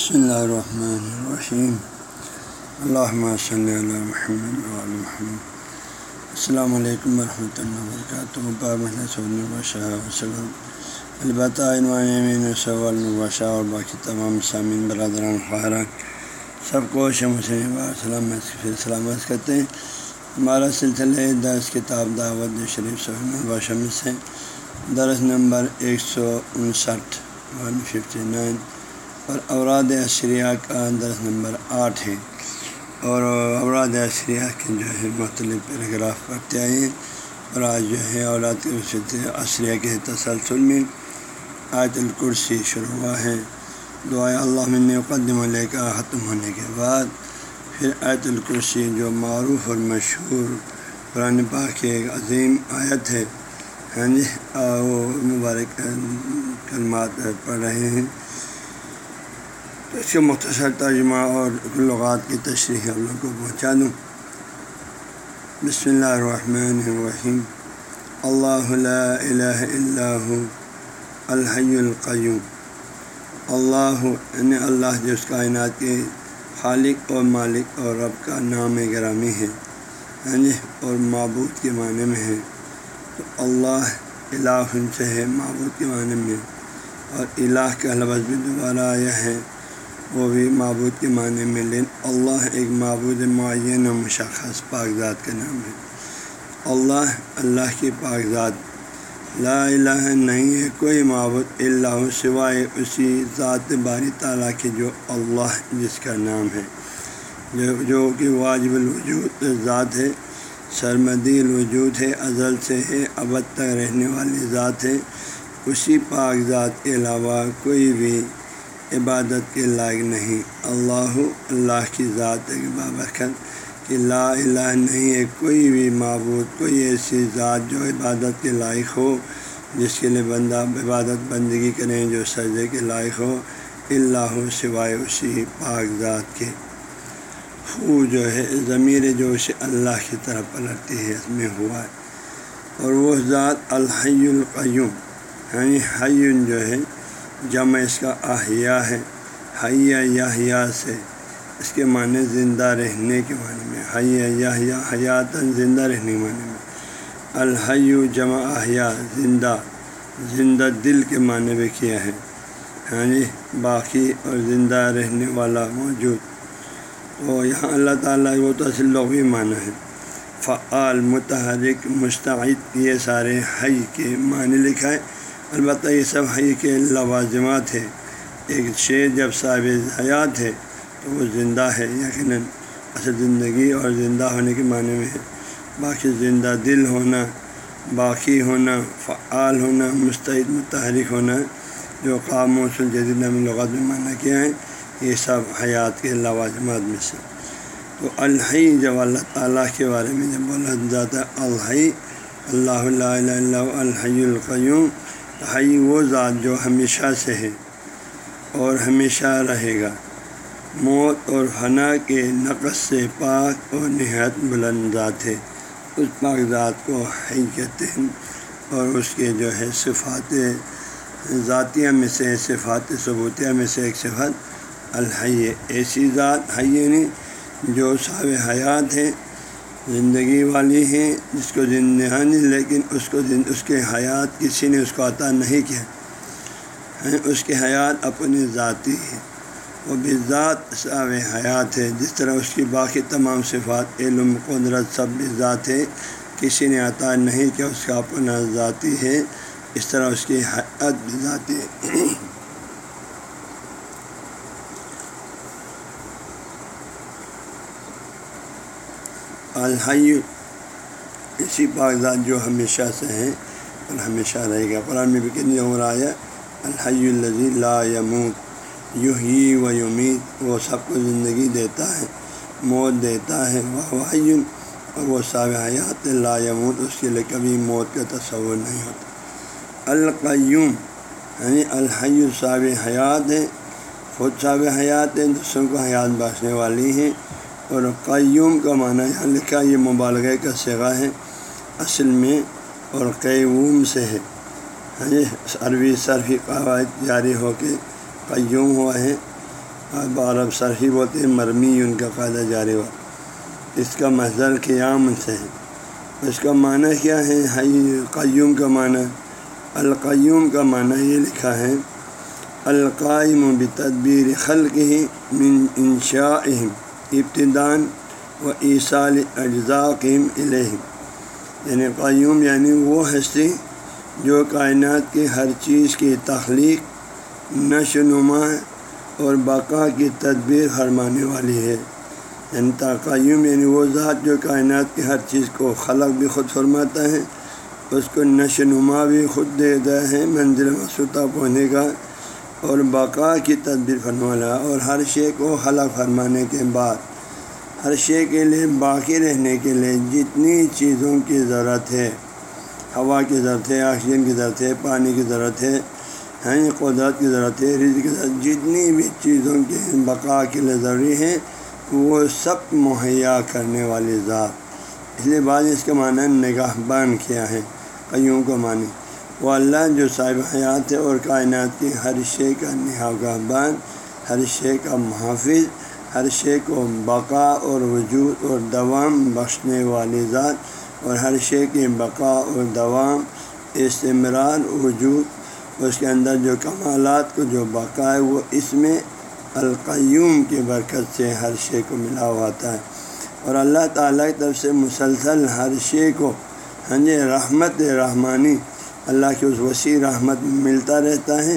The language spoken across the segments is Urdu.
بسم اللہ الرحمن الرحیم اللہ صلی اللہ محمد محمد السلام علیکم ورحمۃ اللہ وبرکاتہ وسلم البتہ الباشہ اور باقی تمام سامعین برادران خواہران سب کو شمسلم پھر سلامت کرتے ہیں ہمارا سلسلہ درس کتاب دعوت شریف صحیح الباشہ میں سے۔ درس نمبر ایک سو انسٹھ ون ففٹی نائن اور اوراد اشریہ کا درس نمبر آٹھ ہے۔ اور اوراد اشریہ کے جو ہے مختلف پیراگراف پڑھتے آئے ہیں اور آج جو ہے اولاد اشریہ کے تسلسل میں آیت الکرسی شروع ہوا ہے۔ دعائے اللہ مقدم علیہ کا ختم ہونے کے بعد پھر آیت الکرسی جو معروف اور مشہور قرآن پاک کی ایک عظیم آیت ہے۔ ہاں جی وہ مبارک کلمات پڑھ رہے ہیں۔ تو اس کے مختصر ترجمہ اور لغات کی تشریح ہم لوگ کو پہنچا دوں بسم اللہ الرحمن الرحیم۔ اللہ لا الہ الا الحی القیوم۔ اللہ یعنی اللہ جو اس کائنات کے خالق اور مالک اور رب کا نام گرامی ہے ہاں جی اور معبود کے معنی میں ہے۔ تو اللہ الہ سے ہے، معبود کے معنی میں۔ اور الہ کا لفظ بھی دوبارہ آیا ہے۔ وہ بھی معبود کے معنی میں لین۔ اللہ ایک معبود معین و مشخص ذات کا نام ہے۔ اللہ اللہ کی ذات۔ لا الہ نہیں ہے کوئی معبود اللہ سوائے اسی ذات باری تعالیٰ کے جو اللہ جس کا نام ہے۔ جو جو کہ واجب الوجود ذات ہے، سرمدی الوجود ہے، ازل سے ہے، ابد تک رہنے والی ذات ہے۔ اسی پاک ذات کے علاوہ کوئی بھی عبادت کے لائق نہیں۔ اللہ اللہ کی ذات بابرکت کہ لا الہ نہیں ہے، کوئی بھی معبود، کوئی ایسی ذات جو عبادت کے لائق ہو، جس کے لیے بندہ عبادت بندگی کریں جو سجدے کے لائق ہو، اللہ سوائے اسی پاک ذات کے۔ خو جو ہے، ضمیر جو اسے اللہ کی طرف پلٹتی ہے، اس میں ہوا ہے۔ اور وہ ذات الحی القیوم یعنی حیون جو ہے جمع اس کا احیا ہے حیا یا سے۔ اس کے معنی زندہ رہنے کے معنی میں۔ حیا یا حیاتاً زندہ رہنے کے معنی میں۔ الحیو جمع احیا زندہ زندہ دل کے معنی میں کیا ہے۔ ہاں جی باقی اور زندہ رہنے والا موجود۔ وہ یہاں اللہ تعالیٰ وہ تو لغوی معنی ہے۔ فعال، متحرک، مستعد، یہ سارے حی کے معنی لکھا ہے۔ البتہ یہ سب حی کے لوازمات ہے ایک شعر جب صاحب حیات ہے تو وہ زندہ ہے، یقیناً اصل زندگی اور زندہ ہونے کے معنی میں ہے۔ باقی زندہ دل ہونا، باقی ہونا، فعال ہونا، مستعد، متحرک ہونا، جو قام موصول جدید نام لغات میں معنی کیا ہے یہ سب حیات کے لوازمات میں سے۔ تو الحی جب اللہ تعالیٰ کے بارے میں جب بولا جاتا ہے، الحی، اللہ اللہ الحی القیوم حی وہ ذات جو ہمیشہ سے ہے اور ہمیشہ رہے گا۔ موت اور حنا کے نقص سے پاک اور نہایت بلند ذات ہے۔ اس پاک ذات کو حی کہتے ہیں اور اس کے جو ہے صفات ذاتیہ میں سے صفات ثبوتیہ میں سے ایک صفات الحی، ایسی ذات، حی نہیں جو صاب حیات ہے۔ زندگی والی ہیں، جس کو زندگانی ہاں لیکن اس کو اس کے حیات کسی نے اس کو عطا نہیں کیا۔ ہاں، اس کی حیات اپنی ذاتی ہے وہ بھی ذات حیات ہے جس طرح اس کی باقی تمام صفات، علم، قدرت سب بھی ذات ہے کسی نے عطا نہیں کیا، اس کا اپنا ذاتی ہے۔ اس طرح اس کی حیات بھی ذاتی ہے۔ الحی اسی کاغذات جو ہمیشہ سے ہیں اور ہمیشہ رہے گا۔ قرآن میں بھی کتنی عمر آیا؟ الحی الزی لا یموت یو ہی و یمید وہ سب کو زندگی دیتا ہے، موت دیتا ہے۔ وہ اور وہ صاب حیات لا یموت، اس کے لیے کبھی موت کا تصور نہیں ہوتا۔ القیوم یعنی الحی صاب حیات ہے خود صاب حیات ہے دوسروں کو حیات باشنے والی ہیں۔ اور قیوم کا معنی یہاں یعنی لکھا یہ مبالغہ کا سگا ہے، اصل میں اور قیوم سے ہے۔ جی عربی صرفی قواعد جاری ہو کے قیوم ہوا ہے اب عرب سرحی بولتے ہیں مرمی، ان کا قاعدہ جاری ہوا۔ اس کا مظر قیام سے ہے۔ اس کا معنی کیا ہے؟ قیوم کا معنی۔ القیوم کا معنی یہ لکھا ہے، القائم بتدبیر خلق ہی من انشاء ابتدان و عیسال اجزاقم الہم یعنی قیوم یعنی وہ ہستی جو کائنات کی ہر چیز کی تخلیق، نشو نما اور بقا کی تدبیر فرمانے والی ہے۔ یعنی تقیم یعنی وہ ذات جو کائنات کی ہر چیز کو خلق بھی خود فرماتا ہے، اس کو نشو نما بھی خود دیتا ہے، منزل مسودہ پہنچنے کا اور بقا کی تدبیر فرمانا اور ہر شے کو خلق فرمانے کے بعد، ہر شے کے لیے باقی رہنے کے لیے جتنی چیزوں کی ضرورت ہے، ہوا کی ضرورت ہے، آکسیجن کی ضرورت ہے، پانی کی ضرورت ہے، ہیں، قدرت کی ضرورت ہے رز کی ضرورت جتنی بھی چیزوں کے بقا کے لیے ضروری ہیں، وہ سب مہیا کرنے والی ذات۔ اس لیے بعض اس کا معنی نگاہ بان کیا ہے، قیوں کو معنی وہ اللہ جو صاحب حیات ہے اور کائنات کی ہر شے کا نگاہ بان ہر شے کا محافظ، ہر شے کو بقا اور وجود اور دوام بخشنے والی ذات اور ہر شے کے بقا اور دوام، استمرار، وجود، اس کے اندر جو کمالات کو جو بقا ہے، وہ اس میں القیوم کی برکت سے ہر شے کو ملا ہوا ہے۔ اور اللہ تعالیٰ کی طرف سے مسلسل ہر شے کو ہاں جی رحمت رحمانی اللہ کی اس وسیع رحمت ملتا رہتا ہے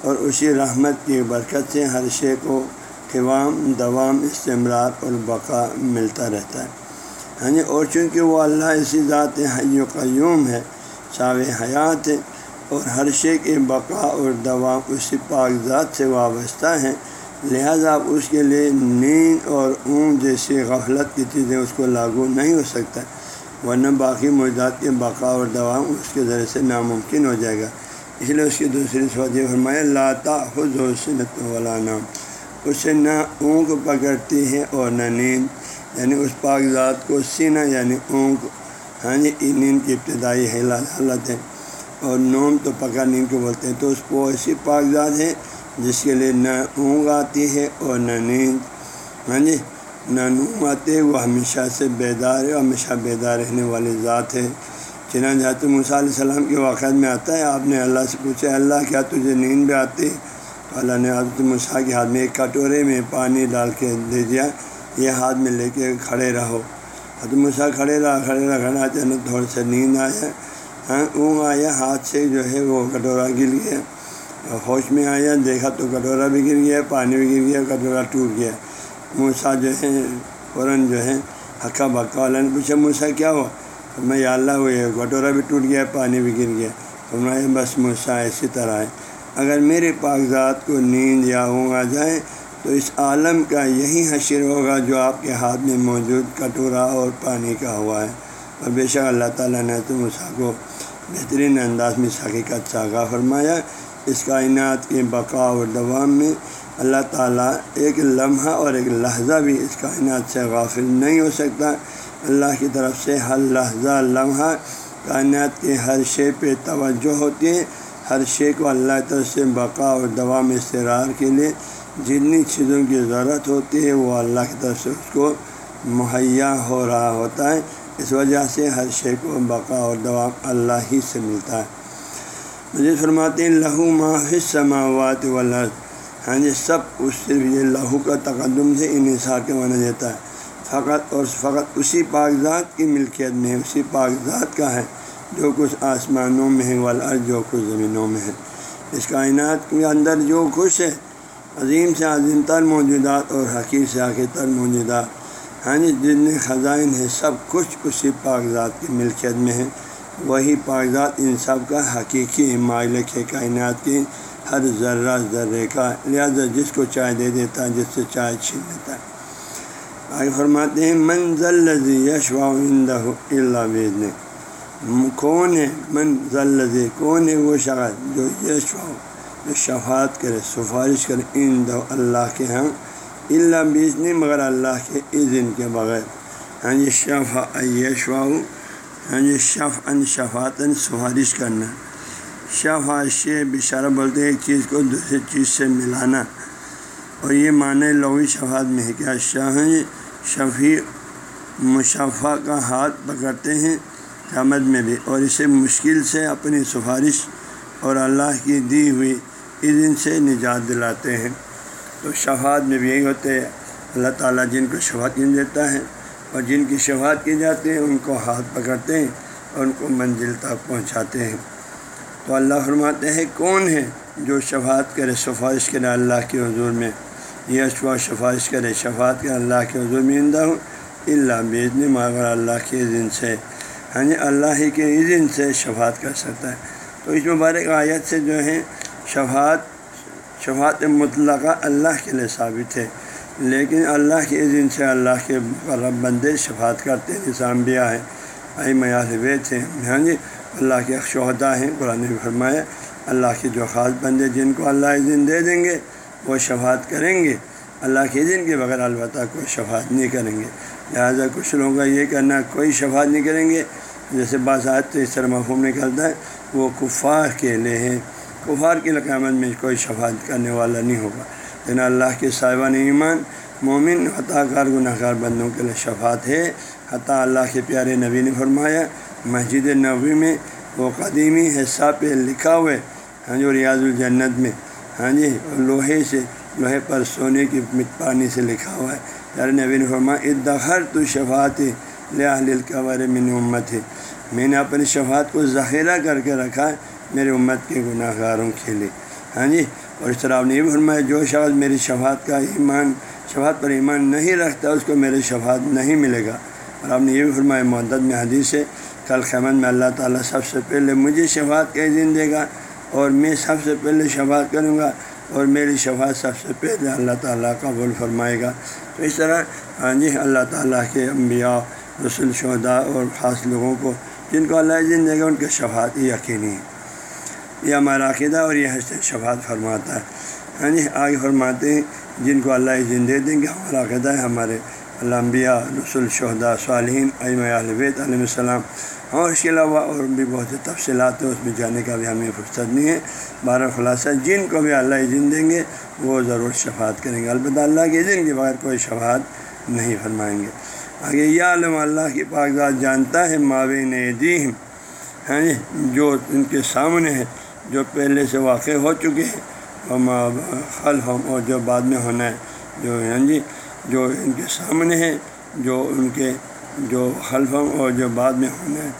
اور اسی رحمت کی برکت سے ہر شے کو قوام، دوام، استمرار اور بقا ملتا رہتا ہے۔ ہاں جی اور چونکہ وہ اللہ اسی ذات حی و قیوم ہے صاب حیات ہے اور ہر شے کے بقا اور دوام اسی پاک ذات سے وابستہ ہیں لہذا اس کے لیے نیند اور اون جیسی غفلت کی چیزیں اس کو لاگو نہیں ہو سکتا۔ ورنہ باقی موجودات کے بقا اور دوام اس کے ذریعے سے ناممکن ہو جائے گا۔ اس لیے اس کی دوسری سوچ فرمایا لاتا خود و سنت والا نام اسے نہ اونگ پکڑتی ہے اور نہ نیند۔ یعنی اس پاک ذات کو سینہ یعنی اونگ ہاں جی نیند کی ابتدائی حالت ہے۔ اور نوم تو پکڑ نیند کو بولتے ہیں۔ تو اس کو ایسی پاک ذات ہے جس کے لیے نہ اونگ آتی ہے اور نہ نیند۔ ہاں جی نہ آتے وہ ہمیشہ سے بیدار ہے، ہمیشہ بیدار رہنے والی ذات ہے۔ چنانچہ جاتے علیہ السلام کے واقعات میں آتا ہے، آپ نے اللہ سے پوچھا اللہ، کیا تجھے نیند بھی آتی اللہ نے حضرت مسا کے ہاتھ میں ایک کٹورے میں پانی ڈال کے دے دیا، یہ ہاتھ میں لے کے کھڑے رہو۔ حضرت مسا کھڑے رہا کھڑے رہا کھڑا چلو تھوڑا سا نیند آیا۔ ہاں اونگ آیا، ہاتھ سے جو ہے وہ کٹورا گر گیا۔ ہوش میں آیا، دیکھا تو کٹورا بھی گر گیا، پانی بھی گر گیا، کٹورا ٹوٹ گیا۔ موسا جو ہے فوراً جو ہے ہکا بکا والا نے پوچھا موسا کیا ہوا؟ میں، یا اللہ ہوئے کٹورا بھی ٹوٹ گیا، پانی بھی گر گیا۔ فرمایا بس موسا اسی طرح ہے۔ اگر میرے کاغذات کو نیند یا ہوں آ جائے، تو اس عالم کا یہی حشر ہوگا جو آپ کے ہاتھ میں موجود کٹورا اور پانی کا ہوا ہے۔ اور بے شک اللہ تعالیٰ نے تو مسا کو بہترین انداز میں ساکی کا چاگا فرمایا۔ اس کائنات کے بقا اور دوام میں اللہ تعالیٰ ایک لمحہ اور ایک لحظہ بھی اس کائنات سے غافل نہیں ہو سکتا۔ اللہ کی طرف سے ہر لحظہ لمحہ کائنات کے ہر شے پہ توجہ ہوتی ہے۔ ہر شے کو اللہ تعالیٰ سے بقا اور دوام استرار کے لیے جتنی چیزوں کی ضرورت ہوتی ہے، وہ اللہ کی طرف سے اس کو مہیا ہو رہا ہوتا ہے۔ اس وجہ سے ہر شے کو بقا اور دوام اللہ ہی سے ملتا ہے۔ مجھے فرماتے ہیں، لہو ماہ سماوات والا ہاں جی سب اس صرف یہ لہو کا تقدم سے انحصار کے مانا جاتا ہے۔ فقط اور فقط اسی کاغذات کی ملکیت میں اسی کاغذات کا ہے جو کچھ آسمانوں میں ہے والا جو کچھ زمینوں میں ہے۔ اس کائنات کے اندر جو کچھ ہے، عظیم سے عظیم تر موجودات اور حقیق سے حقیق تر موجودات۔ ہاں جی جتنے خزائن ہیں سب کچھ اسی کاغذات کی ملکیت میں ہے۔ وہی کاغذات ان سب کا حقیقی مالک ہے، کائنات کی ہر ذرہ ذرے کا، لہٰذا جس کو چائے دے دیتا ہے، جس سے چائے چھین لیتا ہے۔ آگے فرماتے ہیں منزل یش اللہ بیدنے کون ہے؟ من ذلزے کون ہے وہ شخص جو یش جو شفات کرے، سفارش کرے ان دو اللہ کے ہاں اللہ بیچ نہیں مگر اللہ کے عزن کے بغیر۔ ہاں جی شفا یشوا ہاں جی شف ان شفاتن سفارش کرنا۔ شفا شے بشارہ بولتے ہیں، ایک چیز کو دوسری چیز سے ملانا۔ اور یہ معنی لغوی شفاعت میں ہے کہ شاہ شفیع مشفع کا ہاتھ پکڑتے ہیں قیامت میں بھی، اور اسے مشکل سے اپنی سفارش اور اللہ کی دی ہوئی اذن سے نجات دلاتے ہیں۔ تو شفاعت میں بھی یہی ہوتے ہیں، اللہ تعالیٰ جن کو شفاعت یعنی دیتا ہے اور جن کی شفاعت کی جاتی ہے، ان کو ہاتھ پکڑتے ہیں اور ان کو منزل تک پہنچاتے ہیں۔ تو اللہ فرماتے ہیں، کون ہے جو شفاعت کرے؟ سفارش کرے اللہ کے حضور میں۔ یہ اشوا سفارش کرے، شفاعت کرے اللہ کے حضور میں اندہ ہوں۔ اللہ بیچنے مگر اللہ کے عزن سے۔ ہاں جی اللہ ہی کے عزن سے شفاعت کر سکتا ہے۔ تو اس مبارک آیت سے جو ہے، شفاعت شفاعت مطلقہ اللہ کے لیے ثابت ہے۔ لیکن اللہ کے عزن سے اللہ کے رب بندے شفاعت کرتے ہیں جیسا انبیاء ہیں ائی میال ویت ہیں۔ ہاں جی اللہ کے شہدا ہیں، قرآن فرمایا، اللہ کے جو خاص بندے جن کو اللہ عزن دے دیں گے، وہ شفاعت کریں گے۔ اللہ کے عزن کے بغیر البتہ کوئی شفاعت نہیں کریں گے۔ لہٰذا کچھ لوگوں کا یہ کرنا کوئی شفاعت نہیں کریں گے۔ جیسے بعض تو اس طرح مفہوم نکلتا ہے، وہ کفار کے لیے ہے کفار کی قیامت میں کوئی شفاعت کرنے والا نہیں ہوگا۔ لیکن اللہ کے صاحبان ایمان، مومن حتٰ کار، گناہ کار بندوں کے لیے شفاعت ہے۔ حتیٰ اللہ کے پیارے نبی نے فرمایا مسجد نبی میں وہ قدیمی حصہ پہ لکھا ہوئے ہاں جی ریاض الجنت میں۔ ہاں جی لوہے سے، لوہے پر سونے کی پانی سے لکھا ہوا ہے۔ پیارے نبی نے فرمایا ادخر تو شفاعت القبر من امت ہے میں نے اپنی شفاعت کو ذخیرہ کر کے رکھا ہے، میرے امت کے گناہ گاروں کے لیے۔ ہاں جی اور اس طرح آپ نے یہ فرمایا، جو شخص میری شفاعت کا ایمان، شفاعت پر ایمان نہیں رکھتا، اس کو میری شفاعت نہیں ملے گا۔ اور آپ نے یہ بھی فرمایا معدت میں حدیث ہے کل خیمت میں اللہ تعالیٰ سب سے پہلے مجھے شفاعت کا دن دے گا اور میں سب سے پہلے شفاعت کروں گا اور میری شفاعت سب سے پہلے اللہ تعالیٰ قبول فرمائے گا۔ تو اس طرح ہاں جی اللہ تعالیٰ کے انبیاء، رسول شہدا اور خاص لوگوں کو جن کو اللہ دن دے گا، ان کے شفاعت یقینی ہے۔ یہ ہمارا عقیدہ اور یہ حسن شفاعت فرماتا ہے۔ ہاں جی آگے فرماتے ہیں، جن کو اللہ دن دے دیں گے، ہمارا عقیدہ ہے، ہمارے علامبیا رسول شہدا صالحین علم علیہ السلام۔ اور اس کے علاوہ اور بھی بہت سے تفصیلات ہیں، اس میں جانے کا بھی ہمیں فرصت نہیں ہے۔ بارہ خلاصہ، جن کو بھی اللہ عزن دیں گے، وہ ضرور شفاعت کریں گے۔ البتہ اللہ کے عزن کے بغیر کوئی شفاعت نہیں فرمائیں گے۔ آگے یہ عالم اللہ کی کاغذات جانتا ہے معاون دیم ہیں جی جو ان کے سامنے ہے، جو پہلے سے واقع ہو چکے ہیں۔ خلف اور جو بعد میں ہونا ہے، جو ہیں جی جو ان کے سامنے ہیں، جو ان کے جو خلفم اور جو بعد میں ہونا ہے،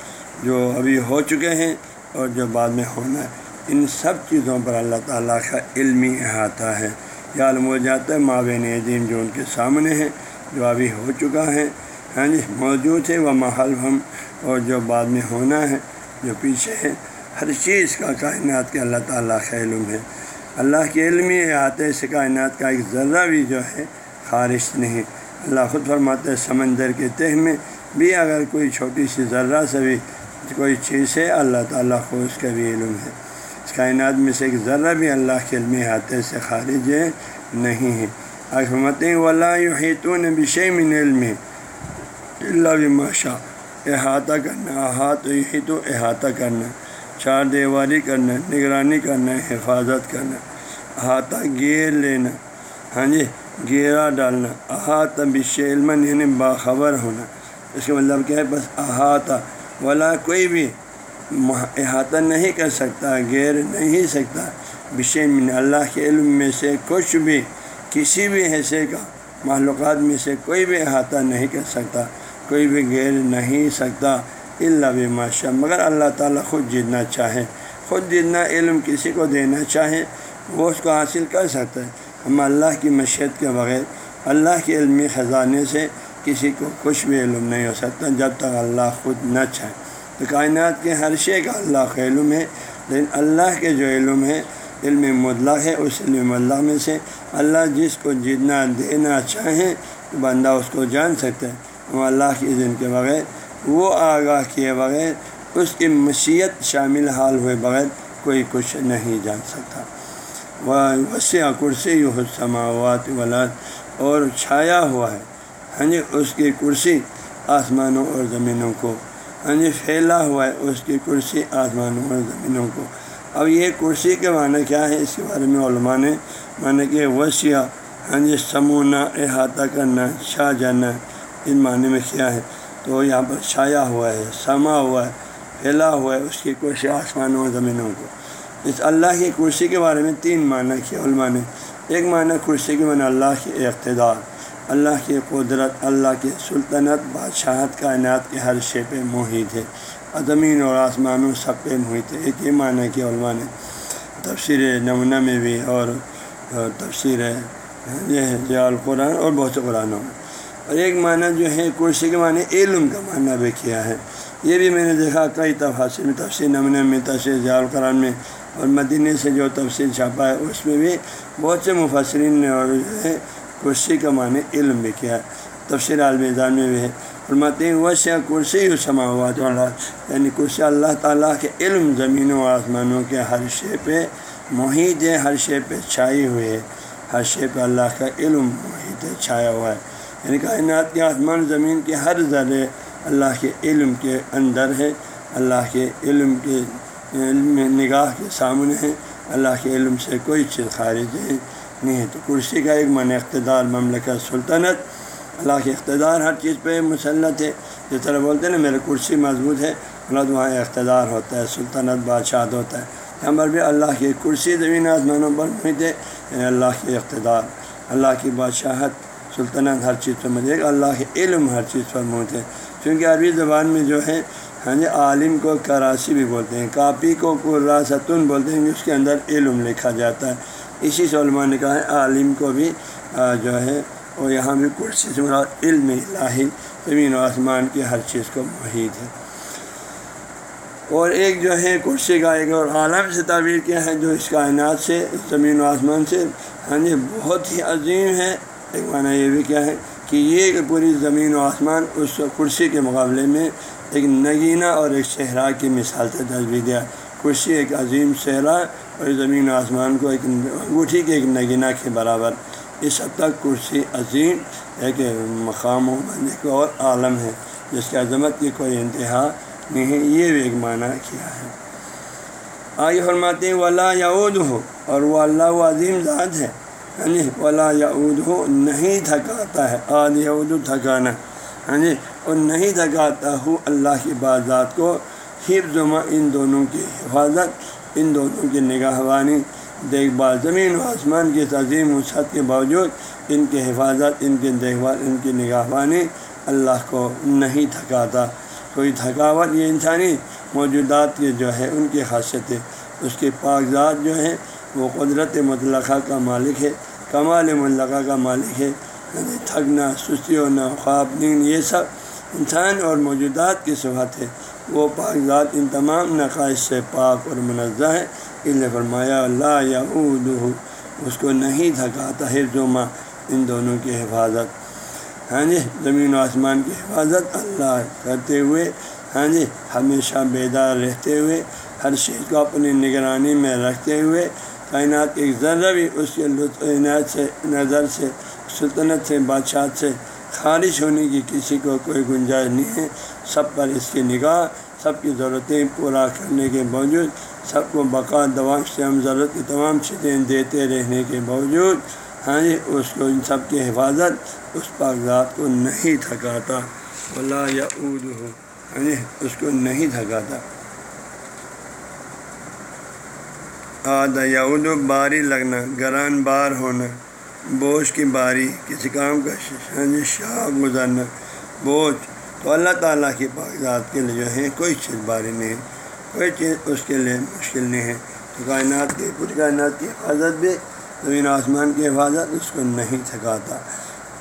جو ابھی ہو چکے ہیں اور جو بعد میں ہونا ہے۔ ان سب چیزوں پر اللہ تعالیٰ کا علمی احاطہ ہے۔ یا علم ہو جاتا ہے مابین عظیم جو ان کے سامنے ہیں، جو ابھی ہو چکا ہے ہاں جی موجود ہے وہ محلفم اور جو بعد میں ہونا ہے، جو پیچھے ہے ہر چیز کا کائنات کے اللہ تعالیٰ کا علم ہے۔ اللہ کے علمی احاطے سے کائنات کا ایک ذرہ بھی جو ہے خارش نہیں۔ اللہ خود فرماتے ہے، سمندر کے تہ میں بھی اگر کوئی چھوٹی سی ذرہ سے بھی کوئی چیز ہے، اللہ تعالیٰ کو اس کا بھی علم ہے۔ اس کائنات میں سے ایک ذرہ بھی اللہ کے علمی احاطے سے خارج ہے، نہیں ہے۔ حکمت ولاحیتون بشے من علم۔ اللہ بھی ماشا احاطہ کرنا، احاط تو احاطہ کرنا، چار دیواری کرنا، نگرانی کرنا، حفاظت کرنا، احاطہ گیر لینا۔ ہاں جی گیرا ڈالنا احاطہ بش علم یعنی باخبر ہونا۔ اس کا مطلب کیا ہے؟ بس احاطہ والا کوئی بھی احاطہ نہیں کر سکتا گیر نہیں سکتا۔ من اللہ کے علم میں سے کچھ بھی، کسی بھی حصے کا، معلومات میں سے کوئی بھی احاطہ نہیں کر سکتا۔ کوئی بھی غیر نہیں سکتا اللہ بھی ماشاء مگر اللہ تعالیٰ خود جیتنا چاہے، خود جتنا علم کسی کو دینا چاہے، وہ اس کو حاصل کر سکتا ہے۔ ہم اللہ کی مشیت کے بغیر، اللہ کے علمی خزانے سے کسی کو کچھ بھی علم نہیں ہو سکتا جب تک اللہ خود نہ چاہے۔ تو کائنات کے ہر شے کا اللہ کا علم ہے، لیکن اللہ کے جو علم ہے، علم مطلق ہے، اس علم اللہ میں سے اللہ جس کو جتنا دینا چاہیں تو بندہ اس کو جان سکتا ہے۔ وہ اللہ کی عزن کے بغیر، وہ آگاہ کیے بغیر، اس کی مشیت شامل حال ہوئے بغیر کوئی کچھ نہیں جان سکتا۔ وسیع کرسی سماوات ولاد اور چھایا ہوا ہے۔ ہاں جی اس کی کرسی آسمانوں اور زمینوں کو۔ ہاں جی پھیلا ہوا ہے اس کی کرسی آسمانوں اور زمینوں کو۔ اب یہ کرسی کے معنی کیا ہے؟ اس کے بارے میں علماء نے معنی کہ وسیع۔ یعنی ہاں جی سمونا احاطہ کرنا، چھا جانا، ان معنی میں کیا ہے؟ تو یہاں پر چھایا ہوا ہے، سما ہوا ہے، پھیلا ہوا ہے اس کی کوشش آسمانوں اور زمینوں کو۔ اس اللہ کی کرسی کے بارے میں تین معنی کیا علماء نے۔ ایک معنی کرسی کے معنی اللہ کی اقتدار، اللہ کی قدرت، اللہ کی سلطنت، بادشاہت، کائنات کے ہر شے پہ محیط ہے۔ زمین اور آسمانوں سب پہ محیط ہے۔ ایک یہ معنی کیا علماء نے۔ تفسیر نمونہ میں بھی اور تفسیر یہ ہے ضیاء القرآن اور بہت سے قرآنوں میں۔ اور ایک معنی جو ہے کرسی کے معنی علم کا معنی بھی کیا ہے۔ یہ بھی میں نے دیکھا، کئی تفاصر میں تفصیل نمونہ میں، تفصیل ضیاء القرآن میں اور مدینہ سے جو تفصیل چھاپا ہے، اس میں بھی بہت سے مفسرین نے اور جو ہے، کرسی کا معنی علم بھی کیا ہے۔ تفصیل عالم میں بھی ہے۔ فرماتے ہیں وہ شہ کرسی یو سما ہوا تو اللہ یعنی کرسی اللہ تعالیٰ کے علم زمینوں و آسمانوں کے ہر شے پہ محیط ہے، ہر شے پہ چھائی ہوئی ہے۔ ہر شے پہ اللہ کا علم، محیط ہے، چھایا ہوا ہے۔ یعنی کائنات کے آسمان، زمین کے ہر ذرے اللہ کے علم کے اندر ہے، اللہ کے علم کے، علم نگاہ کے سامنے ہے، اللہ کے علم سے کوئی چیز خارج ہے نہیں ہے تو کرسی کا ایک من اقتدار مملکت سلطنت۔ اللہ کے اقتدار ہر چیز پہ مسلط ہے۔ جس طرح بولتے ہیں نا، میرے کرسی مضبوط ہے، اللہ وہاں اقتدار ہوتا ہے، سلطنت بادشاہ ہوتا ہے۔ یہاں پر بھی اللہ کی کرسی زمین آسمانوں پر محیط ہے یعنی اللہ کے اقتدار۔ اللہ کی بادشاہت، سلطنت ہر چیز پر مجھے اللہ کے علم ہر چیز پر محیط ہے۔ کیونکہ عربی زبان میں جو ہے ہاں جی عالم کو کراسی بھی بولتے ہیں، کاپی کو قراستن بولتے ہیں کہ اس کے اندر علم لکھا جاتا ہے۔ اسی سے علماء نے کہا ہے، عالم کو بھی جو ہے، وہ یہاں بھی کرسی سے مراد علم الہی، زمین و آسمان کی ہر چیز کو محیط ہے۔ اور ایک جو ہے، کرسی کا ایک اور عالم سے تعبیر کیا ہے، جو اس کائنات سے، زمین و آسمان سے ہاں جی بہت ہی عظیم ہے۔ ایک معنی یہ بھی کیا ہے کہ یہ پوری زمین و آسمان اس کرسی کے مقابلے میں ایک نگینہ اور ایک صحرا کی مثال سے تصویر دیا۔ کرسی ایک عظیم صحرا اور زمین و آسمان کو ایک انگوٹھی کے ایک نگینہ کے برابر۔ اس حد تک کرسی عظیم ایک مقام و ایک اور عالم ہے، جس کی عظمت کی کوئی انتہا نہیں ہے یہ بھی ایک معنی کیا ہے۔ آگے فرماتے ہیں، ولا یعود ہو اور وہ اللہ و عظیم ذات ہے۔ جی ولا یعود ہو نہیں تھکاتا ہے۔ آد یعود تھکانا ہاں جی یعنی اور نہیں تھکاتا ہو اللہ کی بازات کو، حفظ ان دونوں کی حفاظت، ان دونوں کی نگاہ بانی دیکھ بھال زمین و آسمان کی عظیم وسعت کے باوجود ان کی حفاظت، ان کی دیکھ بھال، ان کی نگاہ بانی اللہ کو نہیں تھکاتا۔ کوئی تھکاوٹ یہ انسانی موجودات کے جو ہے، ان کی خاصیت ہے اس کے کاغذات جو ہے وہ قدرت مطلقہ کا مالک ہے، کمال مطلقہ کا مالک ہے۔ تھکنا سستی ہونا خواب نیند یہ سب انسان اور موجودات کی صفت ہے۔ وہ کاغذات ان تمام نقائص سے پاک اور منزہ ہے۔ اللہ فرمایا اللہ یا اس کو نہیں تھکاتا ہے زما ان دونوں کی حفاظت۔ ہاں جی زمین و آسمان کی حفاظت اللہ کرتے ہوئے ہاں جی ہمیشہ بیدار رہتے ہوئے، ہر چیز کو اپنی نگرانی میں رکھتے ہوئے کائنات ایک ذرہ بھی اس کے لطف عنایت سے، نظر سے، سلطنت سے، بادشاہ سے خارج ہونے کی کسی کو کوئی گنجائش نہیں ہے۔ سب پر اس کی نگاہ، سب کی ضرورتیں پورا کرنے کے باوجود، سب کو بقا دوا سے، ہم ضرورت کی تمام چیزیں دیتے رہنے کے باوجود ہاں جی اس کو ان سب کی حفاظت اس کاغذات کو نہیں تھکاتا۔ اللہ یا ہو ہاں جی اس کو نہیں تھکاتا۔ آدھا یا باری لگنا، گران بار ہونا، بوجھ کی باری، کسی کام کا ہاں جی شاہ گزارنا، بوجھ تو اللہ تعالیٰ کی کاغذات کے لیے جو ہے، کوئی چیز باری نہیں، کوئی چیز اس کے لیے مشکل نہیں ہے۔ تو کائنات کی، پوری کائنات کی حفاظت بھی، زمین آسمان کی حفاظت اس کو نہیں تھکاتا۔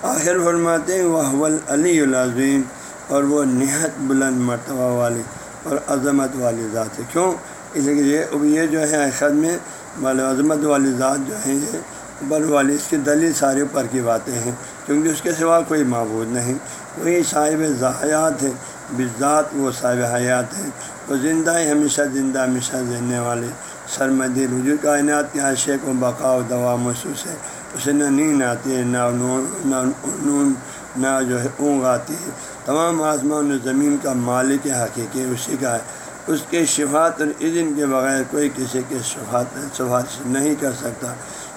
آخر فرماتے ہیں، وہ علی العظیم اور وہ نہایت بلند مرتبہ والی اور عظمت والی ذات ہے۔ کیوں؟ اس لیے یہ جو ہے خد میں عظمت والی ذات جو ہے یہ بر والی اس کی دلی سارے اوپر کی باتیں ہیں، کیونکہ اس کے سوا کوئی معبود نہیں۔ وہی صاحب ذایات ہے بذات وہ صاحب حیات ہیں۔ وہ زندہ ہی ہمیشہ زندہ، ہمیشہ رہنے والے۔ سرمدی رجوع کائنات کے حاشے کو بقا و دوا محسوس ہے۔ اسے نہ نیند آتی ہے نہ نون، نہ جو ہے اونگ آتی ہے۔ تمام آسمان و زمین کا مالک حقیقی اسی کا ہے۔ اس کے شفات اور اذن کے بغیر کوئی کسی کے شفات سفارش نہیں کر سکتا۔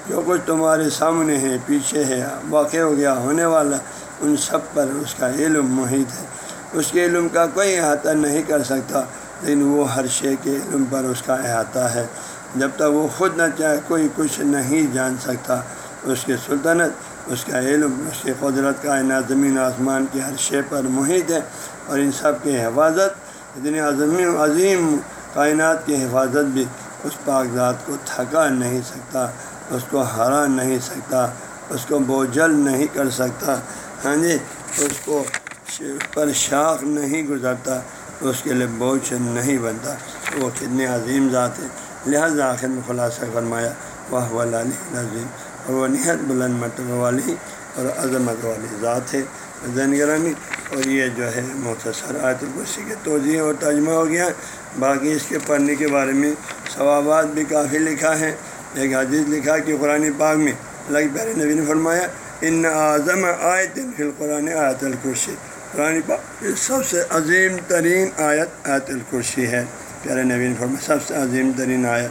جو کچھ تمہارے سامنے ہے، پیچھے ہے، واقع ہو گیا، ہونے والا، ان سب پر اس کا علم محیط ہے۔ اس کے علم کا کوئی احاطہ نہیں کر سکتا، لیکن وہ ہر شے کے علم پر اس کا احاطہ ہے۔ جب تک وہ خود نہ چاہے، کوئی کچھ نہیں جان سکتا۔ اس کے سلطنت، اس کا علم، اس کی قدرت کا زمین، آسمان کی ہر شے پر محیط ہے۔ اور ان سب کی حفاظت اتنی عظم عظیم کائنات کی حفاظت بھی اس پاک ذات کو تھکا نہیں سکتا، اس کو ہرا نہیں سکتا، اس کو بوجھل نہیں کر سکتا۔ ہاں جی اس کو پر شاخ نہیں گزرتا، اس کے لیے بوجھ نہیں بنتا۔ وہ کتنی عظیم ذات ہے۔ لہٰذا آخر میں خلاصہ فرمایا واہ والی عظیم اور وہ نہایت بلند مرتبہ والی اور عظمت والی ذات ہے۔ زین گرامی اور یہ جو ہے مختصر آیت الکرسی کے توضیع اور ترجمہ ہو گیا باقی اس کے پڑھنے کے بارے میں ثوابات بھی کافی لکھا ہے۔ ایک حدیث لکھا کہ قرآن پاک میں اللہ پیارے نبی نے فرمایا، ان اعظم آیت فی القرآن آیت الکرسی۔ قرآن پاک سب سے عظیم ترین آیت آیت الکرسی ہے۔ پیارے نبی نے فرمایا، سب سے عظیم ترین آیت۔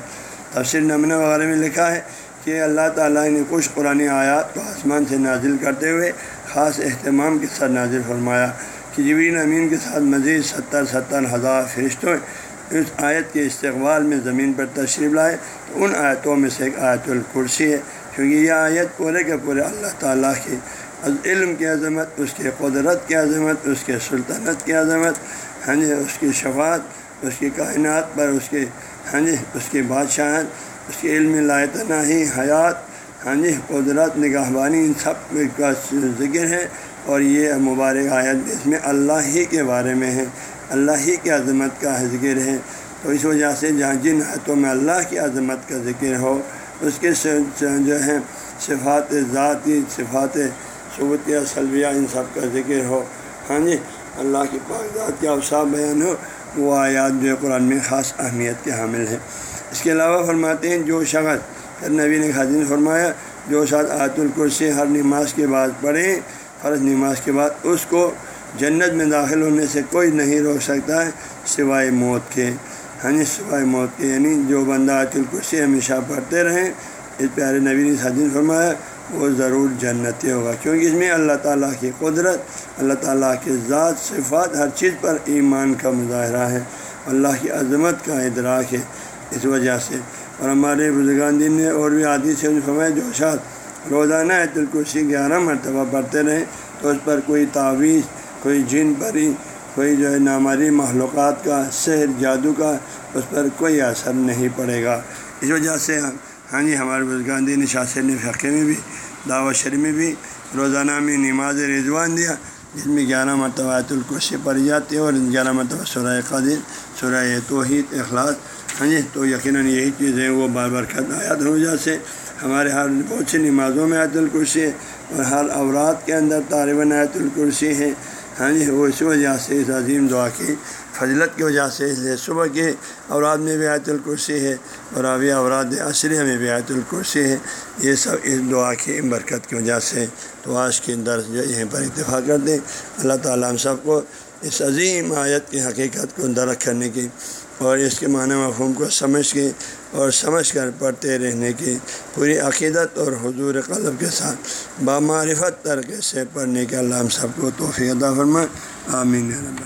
تفسیر نمنہ وغیرہ میں لکھا ہے کہ اللہ تعالیٰ نے کچھ قرآن آیات کو آسمان سے نازل کرتے ہوئے خاص اہتمام کے ساتھ نازل فرمایا کہ جبرین امین کے ساتھ مزید ستر ستر ہزار فرشتوں اس آیت کے استقبال میں زمین پر تشریف لائے تو ان آیتوں میں سے ایک آیت الکرسی ہے، کیونکہ یہ آیت پورے کے پورے اللہ تعالیٰ کی علم کی عظمت، اس کے قدرت کی عظمت، اس کے سلطنت کی عظمت ہاں جی اس کی شفاعت، اس کی کائنات پر اس کے ہاں جی اس کی بادشاہت، اس کے علم لائتنا ہی حیات ہاں جی قدرت نگاہ بانی ان سب کا ذکر ہے اور یہ مبارک آیت اس میں اللہ ہی کے بارے میں ہے، اللہ ہی کی عظمت کا ذکر ہے۔ تو اس وجہ سے جہاں جن آیتوں میں اللہ کی عظمت کا ذکر ہو، اس کے جو ہے صفات ذاتی، صفات ثبوتیہ سلویہ، ان سب کا ذکر ہو۔ ہاں جی اللہ کی کاغذات کے اوسا بیان ہو، وہ آیات جو قرآن میں خاص اہمیت کے حامل ہیں۔ اس کے علاوہ فرماتے ہیں، جو شخص پھر نبی نے خاص فرمایا، جو ساتھ آیت الکرسی ہر نماز کے بعد پڑھیں فرض نماز کے بعد اس کو جنت میں داخل ہونے سے کوئی نہیں روک سکتا ہے سوائے موت کے۔ ہاں جی سوائے موت کے۔ یعنی جو بندہ آیت الکرسی ہمیشہ پڑھتے رہیں، اس پیارے نبی نے حدین فرمایا، وہ ضرور جنتی ہوگا۔ کیونکہ اس میں اللہ تعالیٰ کی قدرت، اللہ تعالیٰ کے ذات، صفات، ہر چیز پر ایمان کا مظاہرہ ہے۔ اللہ کی عظمت کا ادراک ہے۔ اس وجہ سے اور ہمارے بزرگان دین نے اور بھی عادی سے فرمایا، جو شاد روزانہ عید الکرسی گیارہ مرتبہ پڑھتے رہیں تو اس پر کوئی تعویذ، کوئی جن پری کوئی جو ہے ناماری معلومات کا، سحر، جادو کا، اس پر کوئی اثر نہیں پڑے گا۔ اس وجہ سے ہاں جی ہمارے بزرگان دین شاثر نے فقے میں بھی، دعوت شریف میں بھی روزانہ میں نماز رضوان دیا، جس میں گیارہ مرتبہ آیت الکرسی پڑھی جاتی ہے اور گیارہ مرتبہ سورہ قدر سورہ توحید، اخلاص ہاں جی تو یقیناً یہی چیزیں وہ بار بار خط آیات ہو جیسے ہمارے ہر بہت سی نمازوں میں آیت الکرسی ہے اور ہر اورات کے اندر طالباً آیت الکرسی ہے۔ ہاں جی وہ اسی وجہ سے اس عظیم دعا کی، فضلت کی وجہ سے۔ اس لیے صبح کے اوراد میں بھی آیت الکرسی ہے اور ابھی اوراد عصریہ میں بھی آیت الکرسی ہے۔ یہ سب اس دعا کی برکت کی وجہ سے تو آج کے درس جو یہیں پر اتفاق کر دیں اللہ تعالیٰ ہم سب کو اس عظیم آیت کی حقیقت کو درخت کرنے کی اور اس کے معنی مفہوم کو سمجھ کے اور سمجھ کر پڑھتے رہنے کی پوری عقیدت اور حضور قلب کے ساتھ بامعرفت طریقے سے پڑھنے کے اللہ ہم سب کو توفیع عطا فرمائے۔ آمین